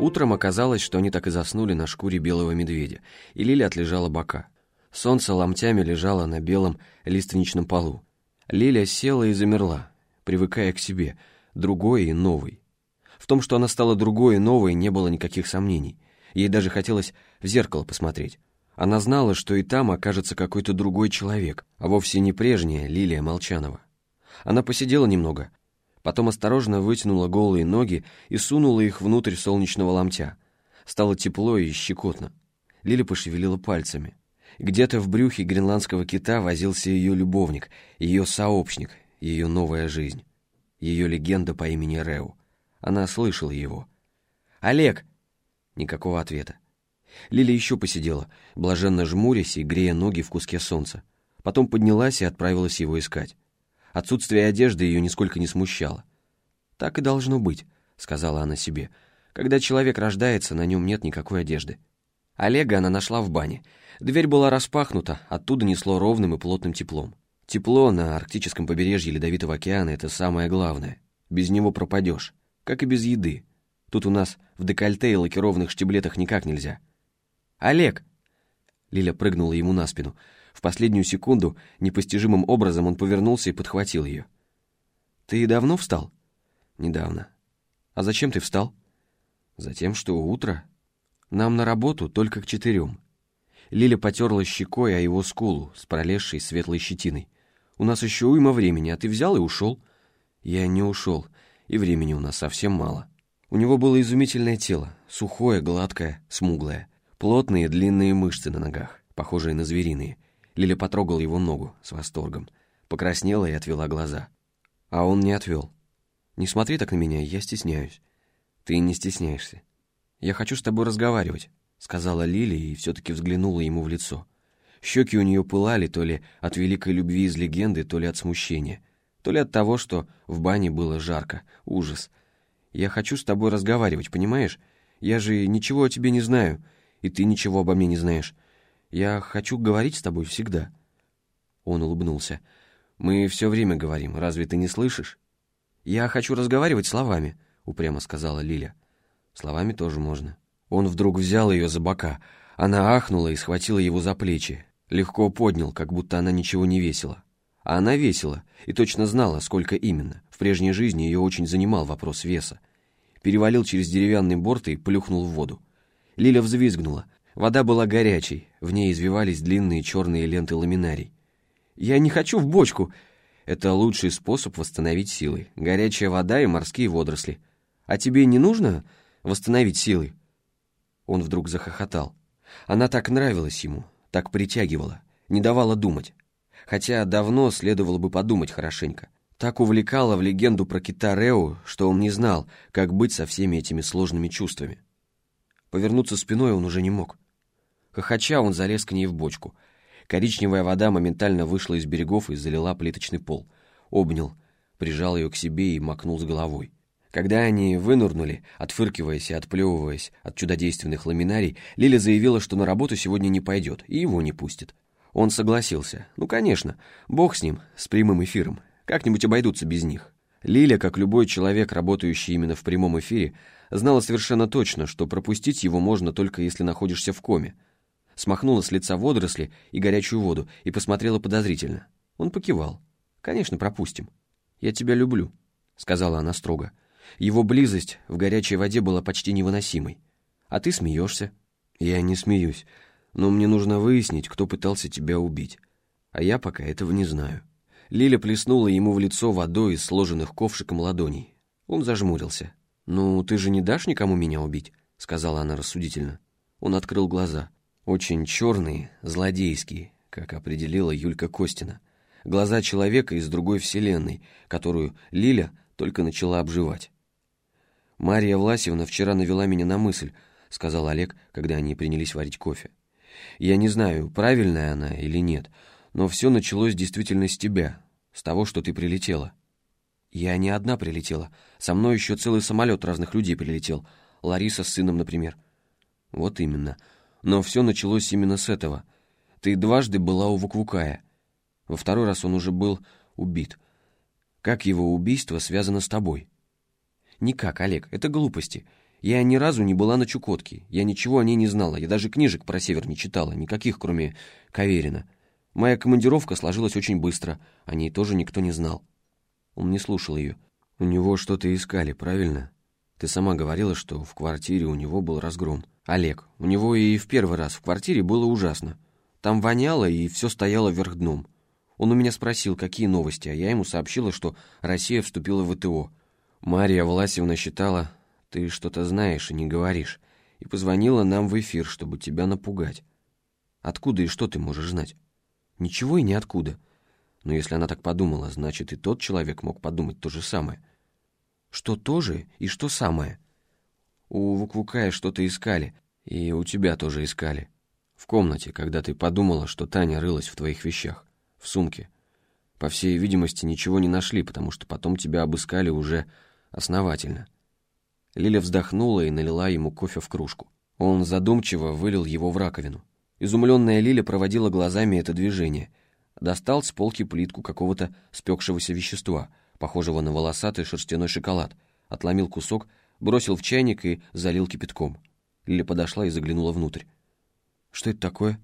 Утром оказалось, что они так и заснули на шкуре белого медведя, и Лиля отлежала бока. Солнце ломтями лежало на белом лиственничном полу. Лиля села и замерла, привыкая к себе, другой и новой. В том, что она стала другой и новой, не было никаких сомнений. Ей даже хотелось в зеркало посмотреть. Она знала, что и там окажется какой-то другой человек, а вовсе не прежняя Лилия Молчанова. Она посидела немного, потом осторожно вытянула голые ноги и сунула их внутрь солнечного ломтя. Стало тепло и щекотно. Лиля пошевелила пальцами. Где-то в брюхе гренландского кита возился ее любовник, ее сообщник, ее новая жизнь, ее легенда по имени Реу. Она слышала его. «Олег!» Никакого ответа. Лиля еще посидела, блаженно жмурясь и грея ноги в куске солнца. Потом поднялась и отправилась его искать. Отсутствие одежды ее нисколько не смущало. «Так и должно быть», — сказала она себе. «Когда человек рождается, на нем нет никакой одежды». Олега она нашла в бане. Дверь была распахнута, оттуда несло ровным и плотным теплом. Тепло на арктическом побережье Ледовитого океана — это самое главное. Без него пропадешь, как и без еды. Тут у нас в декольте и лакированных штиблетах никак нельзя. «Олег!» Лиля прыгнула ему на спину. В последнюю секунду непостижимым образом он повернулся и подхватил ее. «Ты давно встал?» «Недавно». «А зачем ты встал?» «Затем, что утро. Нам на работу только к четырем». Лиля потерла щекой о его скулу с пролезшей светлой щетиной. «У нас еще уйма времени, а ты взял и ушел». «Я не ушел, и времени у нас совсем мало». У него было изумительное тело, сухое, гладкое, смуглое, плотные длинные мышцы на ногах, похожие на звериные. Лиля потрогала его ногу с восторгом, покраснела и отвела глаза. А он не отвел. «Не смотри так на меня, я стесняюсь». «Ты не стесняешься. Я хочу с тобой разговаривать», — сказала Лиля и все-таки взглянула ему в лицо. Щеки у нее пылали то ли от великой любви из легенды, то ли от смущения, то ли от того, что в бане было жарко, ужас — я хочу с тобой разговаривать, понимаешь? Я же ничего о тебе не знаю, и ты ничего обо мне не знаешь. Я хочу говорить с тобой всегда». Он улыбнулся. «Мы все время говорим, разве ты не слышишь?» «Я хочу разговаривать словами», — упрямо сказала Лиля. «Словами тоже можно». Он вдруг взял ее за бока. Она ахнула и схватила его за плечи. Легко поднял, как будто она ничего не весила. А она весила и точно знала, сколько именно. В прежней жизни ее очень занимал вопрос веса. Перевалил через деревянный борт и плюхнул в воду. Лиля взвизгнула. Вода была горячей, в ней извивались длинные черные ленты ламинарий. «Я не хочу в бочку!» Это лучший способ восстановить силы. Горячая вода и морские водоросли. А тебе не нужно восстановить силы? Он вдруг захохотал. Она так нравилась ему, так притягивала, не давала думать хотя давно следовало бы подумать хорошенько. Так увлекала в легенду про кита Рео, что он не знал, как быть со всеми этими сложными чувствами. Повернуться спиной он уже не мог. Хохоча он залез к ней в бочку. Коричневая вода моментально вышла из берегов и залила плиточный пол. Обнял, прижал ее к себе и макнул с головой. Когда они вынурнули, отфыркиваясь и отплевываясь от чудодейственных ламинарий, Лиля заявила, что на работу сегодня не пойдет и его не пустит. Он согласился. Ну, конечно, бог с ним, с прямым эфиром. Как-нибудь обойдутся без них. Лиля, как любой человек, работающий именно в прямом эфире, знала совершенно точно, что пропустить его можно только если находишься в коме. Смахнула с лица водоросли и горячую воду и посмотрела подозрительно. Он покивал. «Конечно, пропустим. Я тебя люблю», — сказала она строго. Его близость в горячей воде была почти невыносимой. «А ты смеешься». «Я не смеюсь но мне нужно выяснить, кто пытался тебя убить. А я пока этого не знаю». Лиля плеснула ему в лицо водой из сложенных ковшиком ладоней. Он зажмурился. «Ну, ты же не дашь никому меня убить?» — сказала она рассудительно. Он открыл глаза. Очень черные, злодейские, как определила Юлька Костина. Глаза человека из другой вселенной, которую Лиля только начала обживать. «Мария Власьевна вчера навела меня на мысль», — сказал Олег, когда они принялись варить кофе. Я не знаю, правильная она или нет, но все началось действительно с тебя, с того, что ты прилетела. Я не одна прилетела. Со мной еще целый самолет разных людей прилетел. Лариса с сыном, например. Вот именно. Но все началось именно с этого. Ты дважды была у Вуквукая. Во второй раз он уже был убит. Как его убийство связано с тобой? Никак, Олег, это глупости. Я ни разу не была на Чукотке, я ничего о ней не знала, я даже книжек про север не читала, никаких, кроме Каверина. Моя командировка сложилась очень быстро, о ней тоже никто не знал. Он не слушал ее. У него что-то искали, правильно? Ты сама говорила, что в квартире у него был разгром. Олег, у него и в первый раз в квартире было ужасно. Там воняло, и все стояло вверх дном. Он у меня спросил, какие новости, а я ему сообщила, что Россия вступила в ВТО. Мария Власевна считала, ты что-то знаешь и не говоришь, и позвонила нам в эфир, чтобы тебя напугать. Откуда и что ты можешь знать? Ничего и ниоткуда. Но если она так подумала, значит и тот человек мог подумать то же самое. Что то же и что самое? У Вуквукая что-то искали, и у тебя тоже искали. В комнате, когда ты подумала, что Таня рылась в твоих вещах, в сумке. По всей видимости, ничего не нашли, потому что потом тебя обыскали уже основательно. Лиля вздохнула и налила ему кофе в кружку. Он задумчиво вылил его в раковину. Изумленная Лиля проводила глазами это движение. Достал с полки плитку какого-то спекшегося вещества, похожего на волосатый шерстяной шоколад, отломил кусок, бросил в чайник и залил кипятком. Лиля подошла и заглянула внутрь. «Что это такое?»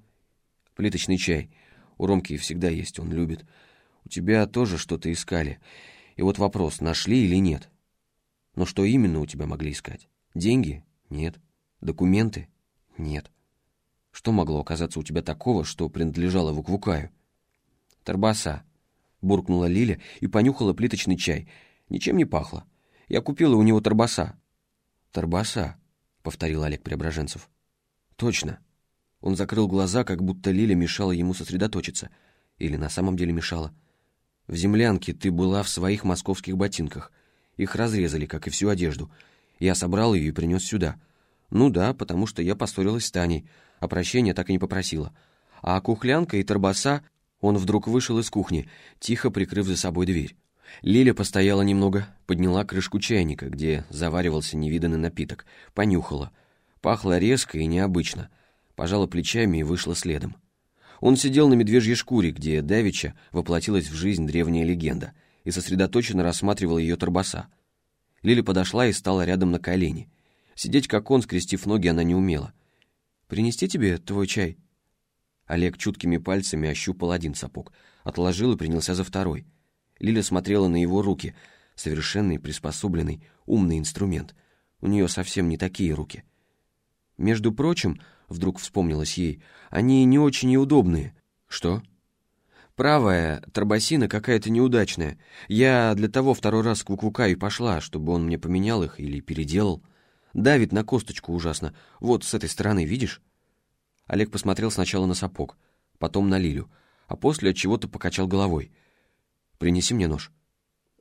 «Плиточный чай. У Ромки всегда есть, он любит. У тебя тоже что-то искали. И вот вопрос, нашли или нет?» Но что именно у тебя могли искать? Деньги? Нет. Документы? Нет. Что могло оказаться у тебя такого, что принадлежало Вуквукаю? Тарбаса. Буркнула Лиля и понюхала плиточный чай. Ничем не пахло. Я купила у него тарбаса. Тарбаса, повторил Олег Преображенцев. Точно. Он закрыл глаза, как будто Лиля мешала ему сосредоточиться. Или на самом деле мешала. В землянке ты была в своих московских ботинках — их разрезали, как и всю одежду. Я собрал ее и принес сюда. Ну да, потому что я поссорилась с Таней, а прощения так и не попросила. А кухлянка и торбаса... Он вдруг вышел из кухни, тихо прикрыв за собой дверь. Лиля постояла немного, подняла крышку чайника, где заваривался невиданный напиток, понюхала. Пахло резко и необычно. Пожала плечами и вышла следом. Он сидел на медвежьей шкуре, где Давича воплотилась в жизнь древняя легенда — и сосредоточенно рассматривал ее торбоса. Лили подошла и стала рядом на колени. Сидеть как он, скрестив ноги, она не умела. «Принести тебе твой чай?» Олег чуткими пальцами ощупал один сапог, отложил и принялся за второй. Лиля смотрела на его руки. Совершенный, приспособленный, умный инструмент. У нее совсем не такие руки. Между прочим, вдруг вспомнилось ей, они не очень неудобные. «Что?» Правая, тробосина какая-то неудачная. Я для того второй раз к Вуквука и пошла, чтобы он мне поменял их или переделал. Давит на косточку ужасно. Вот с этой стороны, видишь? Олег посмотрел сначала на сапог, потом на Лилю, а после от чего-то покачал головой. «Принеси мне нож».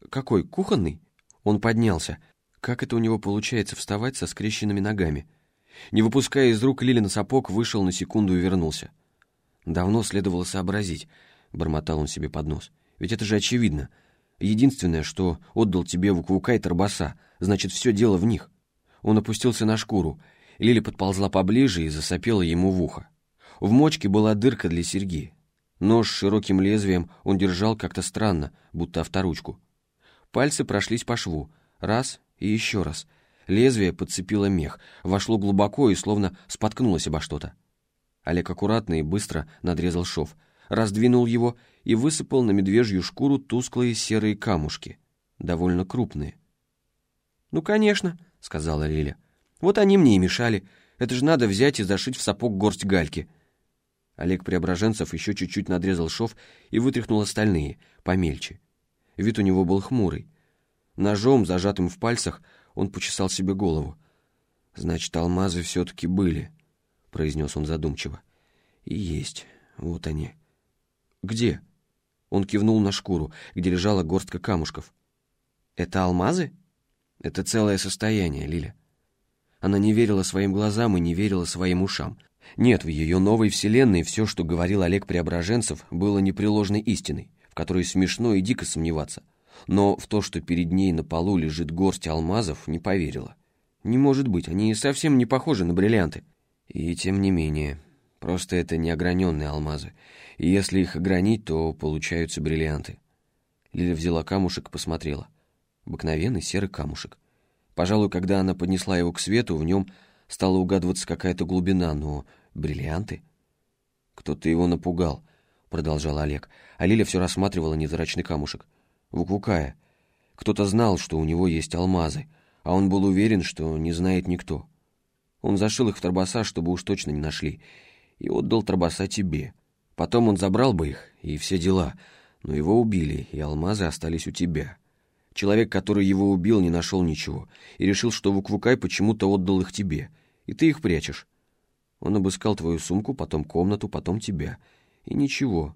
«Какой, кухонный?» Он поднялся. Как это у него получается вставать со скрещенными ногами? Не выпуская из рук Лили на сапог, вышел на секунду и вернулся. Давно следовало сообразить — бормотал он себе под нос. «Ведь это же очевидно. Единственное, что отдал тебе Вуквука и Тарбаса, значит, все дело в них». Он опустился на шкуру. Лили подползла поближе и засопела ему в ухо. В мочке была дырка для серьги. Нож с широким лезвием он держал как-то странно, будто авторучку. Пальцы прошлись по шву. Раз и еще раз. Лезвие подцепило мех, вошло глубоко и словно споткнулось обо что-то. Олег аккуратно и быстро надрезал шов, раздвинул его и высыпал на медвежью шкуру тусклые серые камушки, довольно крупные. «Ну, конечно», — сказала Лиля. «Вот они мне и мешали. Это же надо взять и зашить в сапог горсть гальки». Олег Преображенцев еще чуть-чуть надрезал шов и вытряхнул остальные, помельче. Вид у него был хмурый. Ножом, зажатым в пальцах, он почесал себе голову. «Значит, алмазы все-таки были», — произнес он задумчиво. «И есть. Вот они». «Где?» Он кивнул на шкуру, где лежала горстка камушков. «Это алмазы?» «Это целое состояние, Лиля». Она не верила своим глазам и не верила своим ушам. Нет, в ее новой вселенной все, что говорил Олег Преображенцев, было непреложной истиной, в которой смешно и дико сомневаться. Но в то, что перед ней на полу лежит горсть алмазов, не поверила. Не может быть, они совсем не похожи на бриллианты. И тем не менее, просто это неограненные алмазы и если их огранить, то получаются бриллианты. Лиля взяла камушек и посмотрела. Обыкновенный серый камушек. Пожалуй, когда она поднесла его к свету, в нем стала угадываться какая-то глубина, но бриллианты? Кто-то его напугал, продолжал Олег, а Лиля все рассматривала невзрачный камушек. Вуквукая. Кто-то знал, что у него есть алмазы, а он был уверен, что не знает никто. Он зашил их в торбоса, чтобы уж точно не нашли, и отдал торбоса тебе. Потом он забрал бы их, и все дела, но его убили, и алмазы остались у тебя. Человек, который его убил, не нашел ничего, и решил, что Вуквукай почему-то отдал их тебе, и ты их прячешь. Он обыскал твою сумку, потом комнату, потом тебя. И ничего.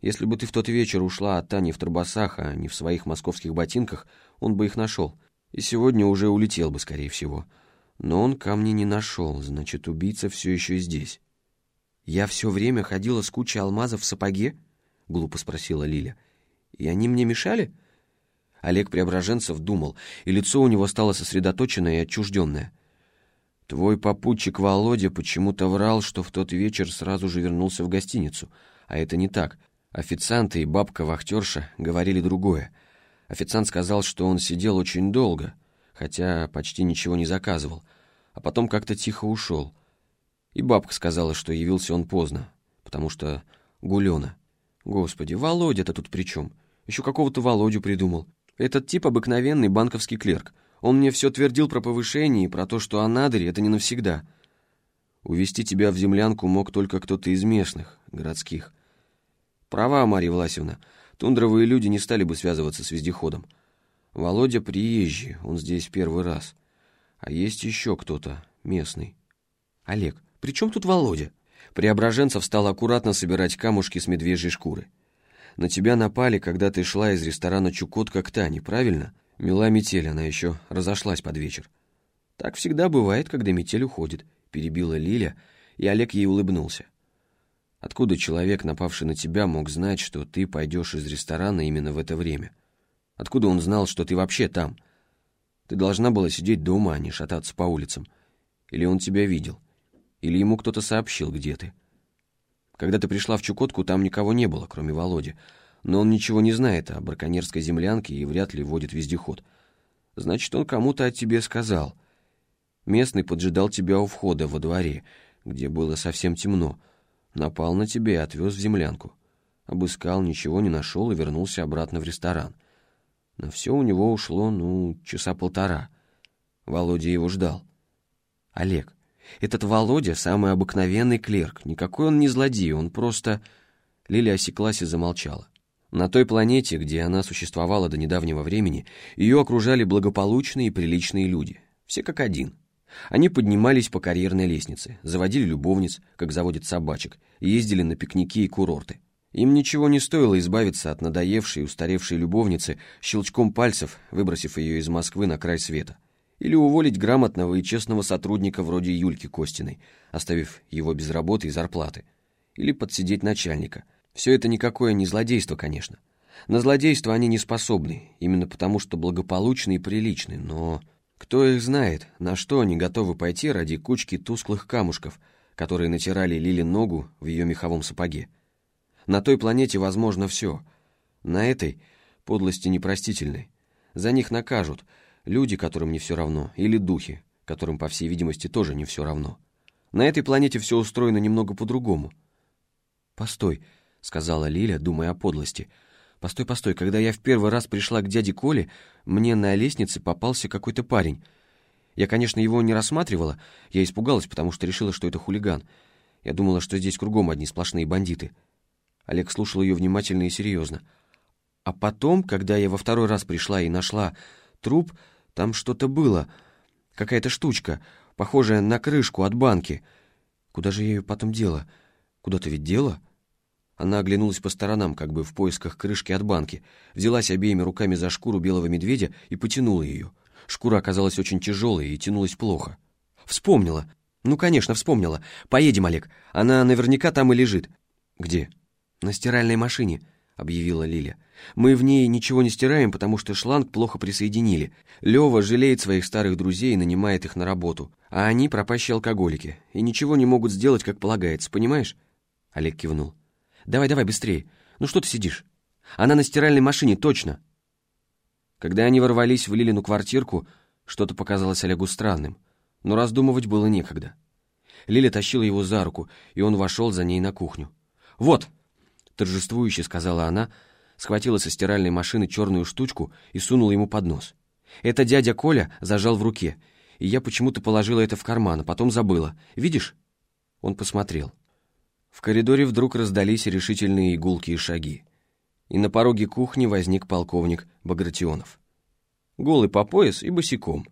Если бы ты в тот вечер ушла от Тани в Торбасах, а не в своих московских ботинках, он бы их нашел. И сегодня уже улетел бы, скорее всего. Но он камни не нашел, значит, убийца все еще здесь. «Я все время ходила с кучей алмазов в сапоге?» — глупо спросила Лиля. «И они мне мешали?» Олег Преображенцев думал, и лицо у него стало сосредоточенное и отчужденное. «Твой попутчик Володя почему-то врал, что в тот вечер сразу же вернулся в гостиницу. А это не так. Официанты и бабка-вахтерша говорили другое. Официант сказал, что он сидел очень долго, хотя почти ничего не заказывал, а потом как-то тихо ушел. И бабка сказала, что явился он поздно, потому что гулена. Господи, Володя-то тут при чем? Еще какого-то Володю придумал. Этот тип обыкновенный банковский клерк. Он мне все твердил про повышение и про то, что Анадырь — это не навсегда. Увести тебя в землянку мог только кто-то из местных, городских. Права, Марья Власевна. Тундровые люди не стали бы связываться с вездеходом. Володя приезжий, он здесь первый раз. А есть еще кто-то, местный. Олег, при чем тут Володя? Преображенцев стал аккуратно собирать камушки с медвежьей шкуры. На тебя напали, когда ты шла из ресторана «Чукотка» к Тане, правильно? Мила метель, она еще разошлась под вечер. Так всегда бывает, когда метель уходит, перебила Лиля, и Олег ей улыбнулся. Откуда человек, напавший на тебя, мог знать, что ты пойдешь из ресторана именно в это время? Откуда он знал, что ты вообще там? Ты должна была сидеть дома, а не шататься по улицам. Или он тебя видел? Или ему кто-то сообщил, где ты? Когда ты пришла в Чукотку, там никого не было, кроме Володи. Но он ничего не знает о браконьерской землянке и вряд ли водит вездеход. Значит, он кому-то о тебе сказал. Местный поджидал тебя у входа во дворе, где было совсем темно, Напал на тебя и отвез в землянку. Обыскал, ничего не нашел и вернулся обратно в ресторан. На все у него ушло, ну, часа полтора. Володя его ждал. Олег, этот Володя самый обыкновенный клерк. Никакой он не злодей, он просто... Лиля осеклась и замолчала. На той планете, где она существовала до недавнего времени, ее окружали благополучные и приличные люди. Все как один — они поднимались по карьерной лестнице, заводили любовниц, как заводят собачек, ездили на пикники и курорты. Им ничего не стоило избавиться от надоевшей и устаревшей любовницы щелчком пальцев, выбросив ее из Москвы на край света. Или уволить грамотного и честного сотрудника вроде Юльки Костиной, оставив его без работы и зарплаты. Или подсидеть начальника. Все это никакое не злодейство, конечно. На злодейство они не способны, именно потому что благополучны и приличны, но... Кто их знает, на что они готовы пойти ради кучки тусклых камушков, которые натирали Лили ногу в ее меховом сапоге. На той планете возможно все. На этой подлости непростительной. За них накажут люди, которым не все равно, или духи, которым, по всей видимости, тоже не все равно. На этой планете все устроено немного по-другому. «Постой», — сказала Лиля, думая о подлости, — Постой, постой, когда я в первый раз пришла к дяде Коле, мне на лестнице попался какой-то парень. Я, конечно, его не рассматривала, я испугалась, потому что решила, что это хулиган. Я думала, что здесь кругом одни сплошные бандиты. Олег слушал ее внимательно и серьезно. А потом, когда я во второй раз пришла и нашла труп, там что-то было, какая-то штучка, похожая на крышку от банки. Куда же я ее потом дела? Куда-то ведь дела?» Она оглянулась по сторонам, как бы в поисках крышки от банки, взялась обеими руками за шкуру белого медведя и потянула ее. Шкура оказалась очень тяжелой и тянулась плохо. «Вспомнила! Ну, конечно, вспомнила. Поедем, Олег. Она наверняка там и лежит». «Где?» «На стиральной машине», — объявила Лиля. «Мы в ней ничего не стираем, потому что шланг плохо присоединили. Лева жалеет своих старых друзей и нанимает их на работу. А они пропащие алкоголики и ничего не могут сделать, как полагается, понимаешь?» Олег кивнул. Давай, давай, быстрее. Ну что ты сидишь? Она на стиральной машине, точно. Когда они ворвались в Лилину квартирку, Что-то показалось Олегу странным, но раздумывать было некогда. Лиля тащила его за руку, и он вошел за ней на кухню. «Вот!» — торжествующе сказала она, схватила со стиральной машины черную штучку и сунула ему под нос. Это дядя Коля зажал в руке, и я почему-то положила это в карман, а потом забыла. Видишь?» Он посмотрел. В коридоре вдруг раздались решительные игулки и шаги. И на пороге кухни возник полковник Багратионов голый по пояс и босиком.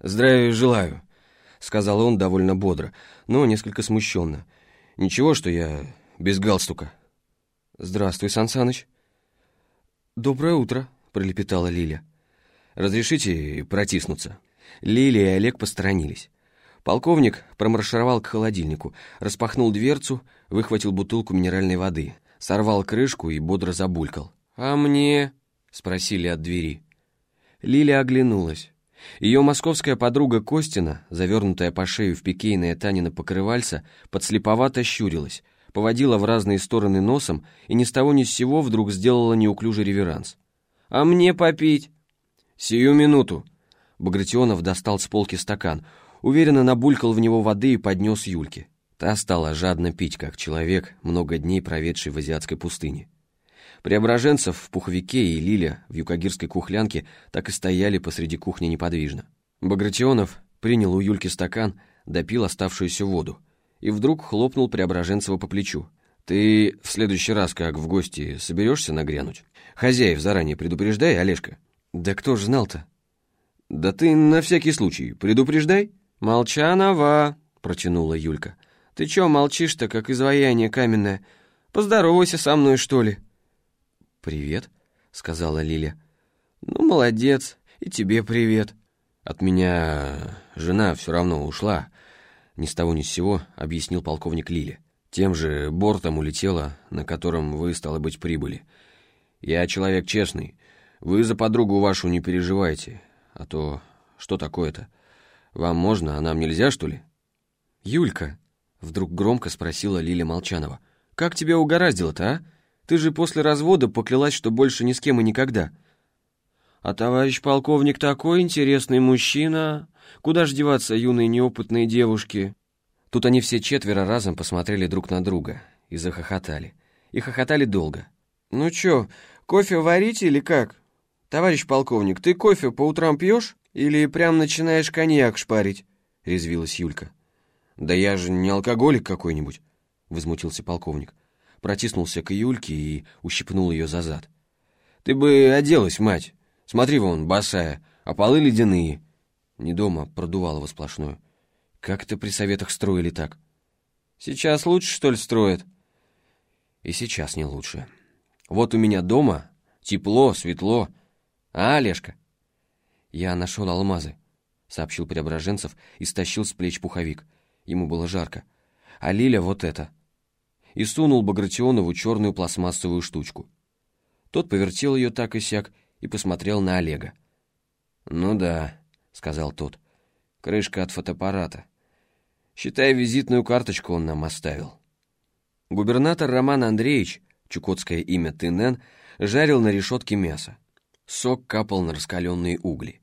«Здравия желаю», — сказал он довольно бодро, но несколько смущенно. «Ничего, что я без галстука». «Здравствуй, Сан Саныч». «Доброе утро», — пролепетала Лиля. «Разрешите протиснуться?» Лиля и Олег посторонились. Полковник промаршировал к холодильнику, распахнул дверцу, выхватил бутылку минеральной воды, сорвал крышку и бодро забулькал. «А мне?» — спросили от двери. Лиля оглянулась. Ее московская подруга Костина, завернутая по шею в пикейное Танина покрывальца, подслеповато щурилась, поводила в разные стороны носом и ни с того ни с сего вдруг сделала неуклюжий реверанс. «А мне попить?» «Сию минуту!» Багратионов достал с полки стакан, уверенно набулькал в него воды и поднес Юльке. Та стала жадно пить, как человек, много дней проведший в азиатской пустыне. Преображенцев в пуховике и Лиля в юкагирской кухлянке так и стояли посреди кухни неподвижно. Багратионов принял у Юльки стакан, допил оставшуюся воду и вдруг хлопнул Преображенцева по плечу. «Ты в следующий раз, как в гости, соберешься нагрянуть? Хозяев заранее предупреждай, Олежка». «Да кто ж знал-то?» «Да ты на всякий случай предупреждай». «Молчанова», — протянула Юлька. «Ты чё молчишь-то, как изваяние каменное? Поздоровайся со мной, что ли?» «Привет», — сказала Лиля. «Ну, молодец, и тебе привет». «От меня жена все равно ушла», — ни с того ни с сего объяснил полковник Лиля. «Тем же бортом улетела, на котором вы, стало быть, прибыли. Я человек честный. Вы за подругу вашу не переживайте. А то что такое-то? Вам можно, а нам нельзя, что ли?» «Юлька», — вдруг громко спросила Лиля Молчанова, — «как тебя угораздило-то, а?» Ты же после развода поклялась, что больше ни с кем и никогда. А товарищ полковник такой интересный мужчина. Куда ж деваться юные неопытные девушки? Тут они все четверо разом посмотрели друг на друга и захохотали. И хохотали долго. «Ну чё, кофе варить или как? Товарищ полковник, ты кофе по утрам пьешь или прям начинаешь коньяк шпарить?» — резвилась Юлька. «Да я же не алкоголик какой-нибудь», — возмутился полковник протиснулся к Юльке и ущипнул ее за зад. «Ты бы оделась, мать! Смотри вон, босая, а полы ледяные!» Не дома продувало сплошную. «Как это при советах строили так?» «Сейчас лучше, что ли, строят?» «И сейчас не лучше. Вот у меня дома тепло, светло. А, Олежка?» «Я нашел алмазы», — сообщил Преображенцев и стащил с плеч пуховик. Ему было жарко. «А Лиля вот это» и сунул Багратионову черную пластмассовую штучку. Тот повертел ее так и сяк и посмотрел на Олега. «Ну да», — сказал тот, — «крышка от фотоаппарата. Считай, визитную карточку он нам оставил». Губернатор Роман Андреевич, чукотское имя Тынен, жарил на решетке мясо. Сок капал на раскаленные угли.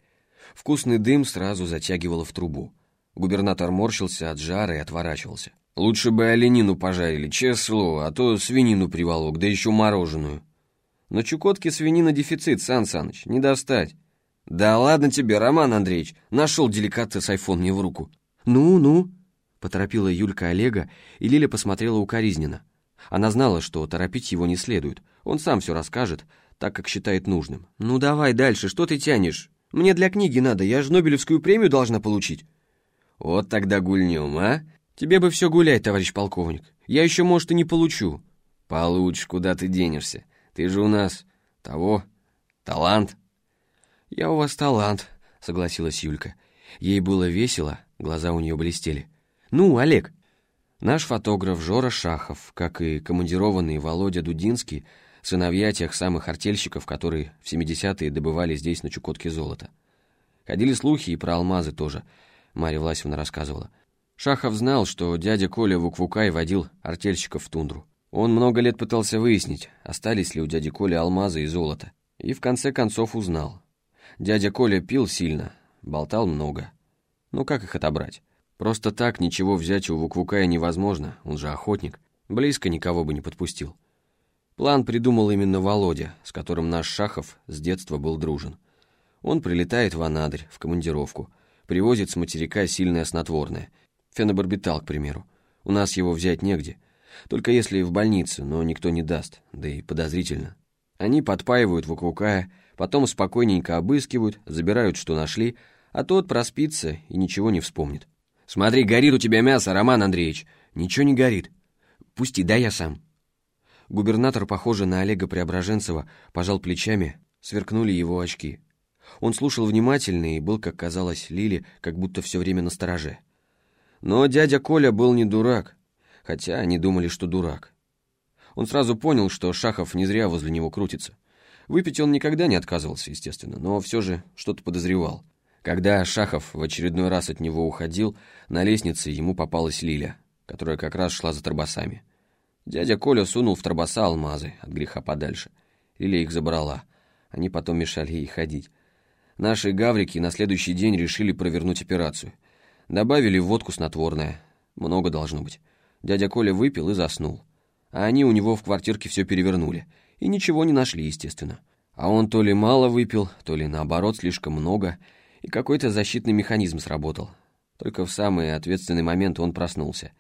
Вкусный дым сразу затягивало в трубу. Губернатор морщился от жара и отворачивался. Лучше бы оленину пожарили, честное слово, а то свинину приволок, да еще мороженую. Но Чукотке свинина дефицит, Сан Саныч, не достать. Да ладно тебе, Роман Андреевич, нашел деликатес айфон мне в руку. Ну-ну, поторопила Юлька Олега, и Лиля посмотрела укоризненно. Она знала, что торопить его не следует, он сам все расскажет, так как считает нужным. «Ну давай дальше, что ты тянешь? Мне для книги надо, я же Нобелевскую премию должна получить». «Вот тогда гульнем, а?» «Тебе бы все гулять, товарищ полковник. Я еще, может, и не получу». «Получишь, куда ты денешься. Ты же у нас того, талант». «Я у вас талант», — согласилась Юлька. Ей было весело, глаза у нее блестели. «Ну, Олег». Наш фотограф Жора Шахов, как и командированный Володя Дудинский, сыновья тех самых артельщиков, которые в 70-е добывали здесь на Чукотке золото. Ходили слухи и про алмазы тоже, Марья Власевна рассказывала. Шахов знал, что дядя Коля Вуквукай водил артельщиков в тундру. Он много лет пытался выяснить, остались ли у дяди Коли алмазы и золото. И в конце концов узнал. Дядя Коля пил сильно, болтал много. Ну как их отобрать? Просто так ничего взять у Вуквукая невозможно, он же охотник. Близко никого бы не подпустил. План придумал именно Володя, с которым наш Шахов с детства был дружен. Он прилетает в Анадырь, в командировку, привозит с материка сильное снотворное, фенобарбитал, к примеру. У нас его взять негде, только если в больнице, но никто не даст, да и подозрительно. Они подпаивают Вуквукая, потом спокойненько обыскивают, забирают, что нашли, а тот проспится и ничего не вспомнит. «Смотри, горит у тебя мясо, Роман Андреевич!» «Ничего не горит. Пусти, дай я сам». Губернатор, похожий на Олега Преображенцева, пожал плечами, сверкнули его очки. Он слушал внимательно и был, как казалось Лиле, как будто все время на стороже. Но дядя Коля был не дурак, хотя они думали, что дурак. Он сразу понял, что Шахов не зря возле него крутится. Выпить он никогда не отказывался, естественно, но все же что-то подозревал. Когда Шахов в очередной раз от него уходил, на лестнице ему попалась Лиля, которая как раз шла за торбасами. Дядя Коля сунул в торбоса алмазы от греха подальше. Лиля их забрала. Они потом мешали ей ходить. Наши гаврики на следующий день решили провернуть операцию. Добавили водку снотворное. Много должно быть. Дядя Коля выпил и заснул. А они у него в квартирке все перевернули. И ничего не нашли, естественно. А он то ли мало выпил, то ли наоборот слишком много. И какой-то защитный механизм сработал. Только в самый ответственный момент он проснулся.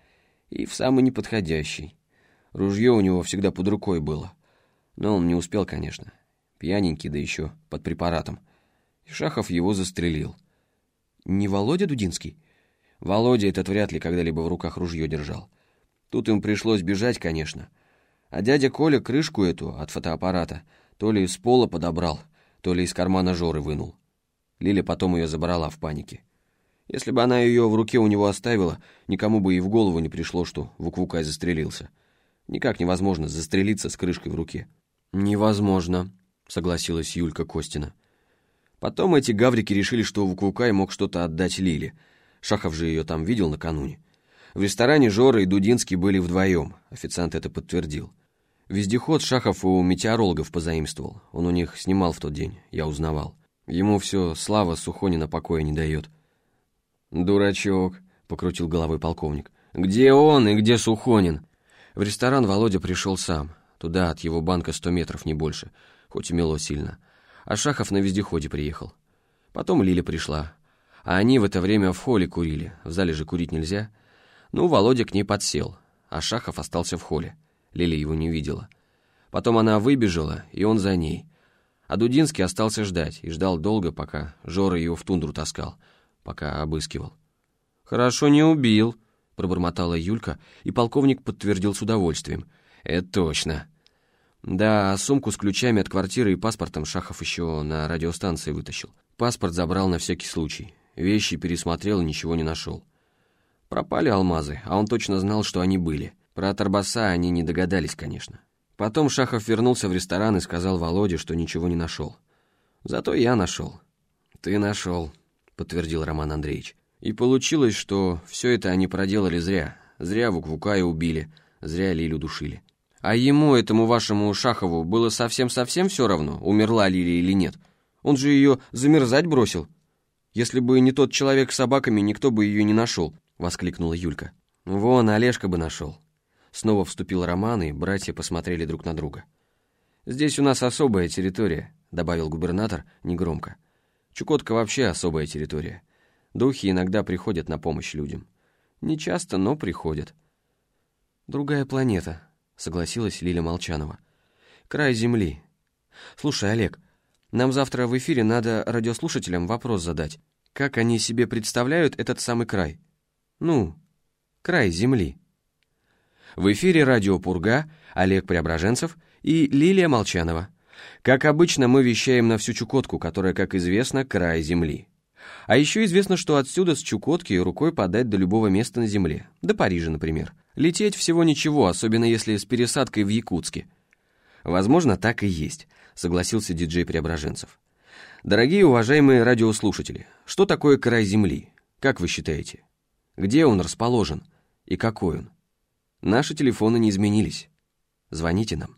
И в самый неподходящий. Ружье у него всегда под рукой было. Но он не успел, конечно. Пьяненький, да еще под препаратом. И Шахов его застрелил. Не Володя Дудинский? Володя этот вряд ли когда-либо в руках ружье держал. Тут им пришлось бежать, конечно. А дядя Коля крышку эту от фотоаппарата то ли из пола подобрал, то ли из кармана Жоры вынул. Лиля потом ее забрала в панике. Если бы она ее в руке у него оставила, никому бы и в голову не пришло, что Вуквукай застрелился. Никак невозможно застрелиться с крышкой в руке. «Невозможно», — согласилась Юлька Костина. Потом эти гаврики решили, что Вуквукай мог что-то отдать Лиле. Шахов же ее там видел накануне. В ресторане Жора и Дудинский были вдвоем, официант это подтвердил. Вездеход Шахов у метеорологов позаимствовал. Он у них снимал в тот день, я узнавал. Ему все слава Сухонина покоя не дает. «Дурачок», — покрутил головой полковник. «Где он и где Сухонин?» В ресторан Володя пришел сам. Туда от его банка сто метров, не больше, хоть и мело сильно. А Шахов на вездеходе приехал. Потом Лиля пришла. А они в это время в холле курили. В зале же курить нельзя. Ну, Володя к ней подсел. А Шахов остался в холле. Лиля его не видела. Потом она выбежала, и он за ней. А Дудинский остался ждать, и ждал долго, пока Жора ее в тундру таскал, пока обыскивал. «Хорошо не убил», — пробормотала Юлька, и полковник подтвердил с удовольствием. «Это точно». Да, сумку с ключами от квартиры и паспортом Шахов еще на радиостанции вытащил. Паспорт забрал на всякий случай. Вещи пересмотрел и ничего не нашел. Пропали алмазы, а он точно знал, что они были. Про Тарбаса они не догадались, конечно. Потом Шахов вернулся в ресторан и сказал Володе, что ничего не нашел. Зато я нашел. «Ты нашел», — подтвердил Роман Андреевич. И получилось, что все это они проделали зря. Зря Вуквукая убили, зря Лилю душили. А ему, этому вашему Шахову, было совсем-совсем все равно, умерла Лилия или нет. Он же ее замерзать бросил. Если бы не тот человек с собаками, никто бы ее не нашел, воскликнула Юлька. Вон, Олежка бы нашел. Снова вступил Роман, и братья посмотрели друг на друга. «Здесь у нас особая территория», — добавил губернатор негромко. «Чукотка вообще особая территория. Духи иногда приходят на помощь людям. Не часто, но приходят. «Другая планета», — согласилась Лиля Молчанова. «Край Земли. Слушай, Олег, нам завтра в эфире надо радиослушателям вопрос задать. Как они себе представляют этот самый край? Ну, край Земли». В эфире радио «Пурга» Олег Преображенцев и Лилия Молчанова. Как обычно, мы вещаем на всю Чукотку, которая, как известно, край Земли. А еще известно, что отсюда с Чукотки рукой подать до любого места на Земле. До Парижа, например. Лететь всего ничего, особенно если с пересадкой в Якутске. Возможно, так и есть, согласился диджей Преображенцев. Дорогие уважаемые радиослушатели, что такое край Земли? Как вы считаете? Где он расположен? И какой он? Наши телефоны не изменились. Звоните нам.